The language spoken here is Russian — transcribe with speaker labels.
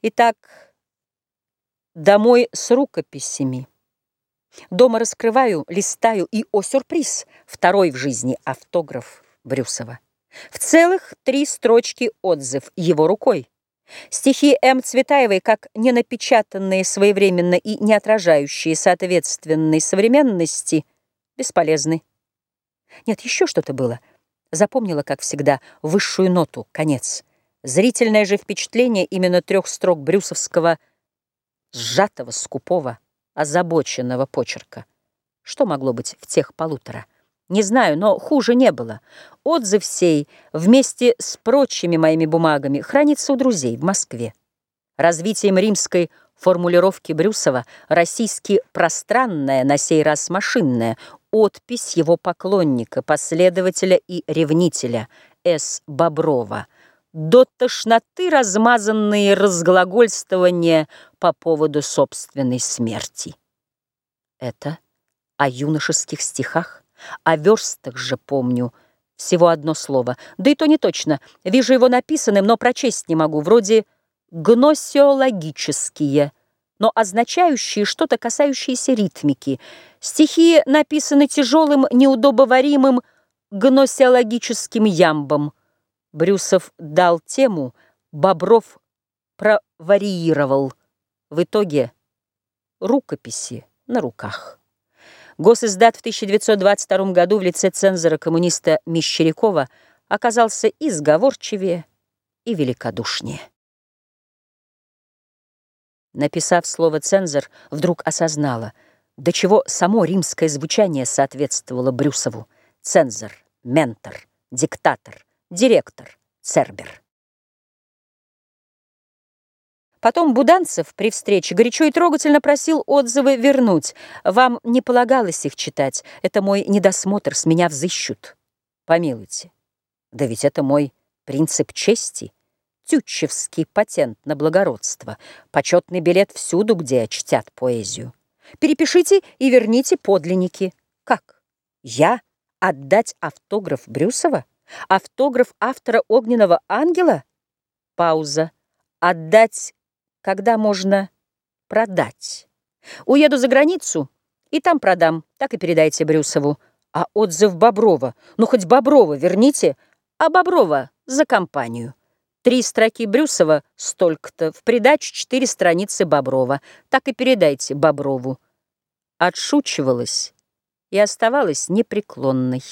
Speaker 1: Итак, домой с рукописями. Дома раскрываю, листаю, и, о сюрприз, второй в жизни автограф Брюсова. В целых три строчки отзыв его рукой. Стихи М. Цветаевой, как не напечатанные своевременно и не отражающие соответственной современности, бесполезны. Нет, еще что-то было. Запомнила, как всегда, высшую ноту, конец. Зрительное же впечатление именно трех строк брюсовского сжатого, скупого, озабоченного почерка. Что могло быть в тех полутора? Не знаю, но хуже не было. Отзыв сей вместе с прочими моими бумагами хранится у друзей в Москве. Развитием римской формулировки Брюсова российски пространная, на сей раз машинная, отпись его поклонника, последователя и ревнителя С. Боброва – до тошноты размазанные разглагольствования по поводу собственной смерти. Это о юношеских стихах, о верстах же помню. Всего одно слово, да и то не точно, вижу его написанным, но прочесть не могу, вроде «гносеологические», но означающие что-то касающееся ритмики. Стихи написаны тяжелым, неудобоваримым гносеологическим ямбом – Брюсов дал тему, Бобров проварьировал. В итоге рукописи на руках. Госиздат в 1922 году в лице цензора-коммуниста Мещерякова оказался и сговорчивее, и великодушнее. Написав слово «цензор», вдруг осознала, до чего само римское звучание соответствовало Брюсову. Цензор, ментор, диктатор, директор Цербер. Потом Буданцев при встрече горячо и трогательно просил отзывы вернуть. Вам не полагалось их читать. Это мой недосмотр, с меня взыщут. Помилуйте. Да ведь это мой принцип чести. Тютчевский патент на благородство. Почетный билет всюду, где чтят поэзию. Перепишите и верните подлинники. Как? Я отдать автограф Брюсова? Автограф автора «Огненного ангела»? Пауза. Отдать, когда можно продать. Уеду за границу и там продам. Так и передайте Брюсову. А отзыв Боброва? Ну, хоть Боброва верните, а Боброва за компанию. Три строки Брюсова столько-то, в придачу четыре страницы Боброва. Так и передайте Боброву. Отшучивалась и оставалась непреклонной.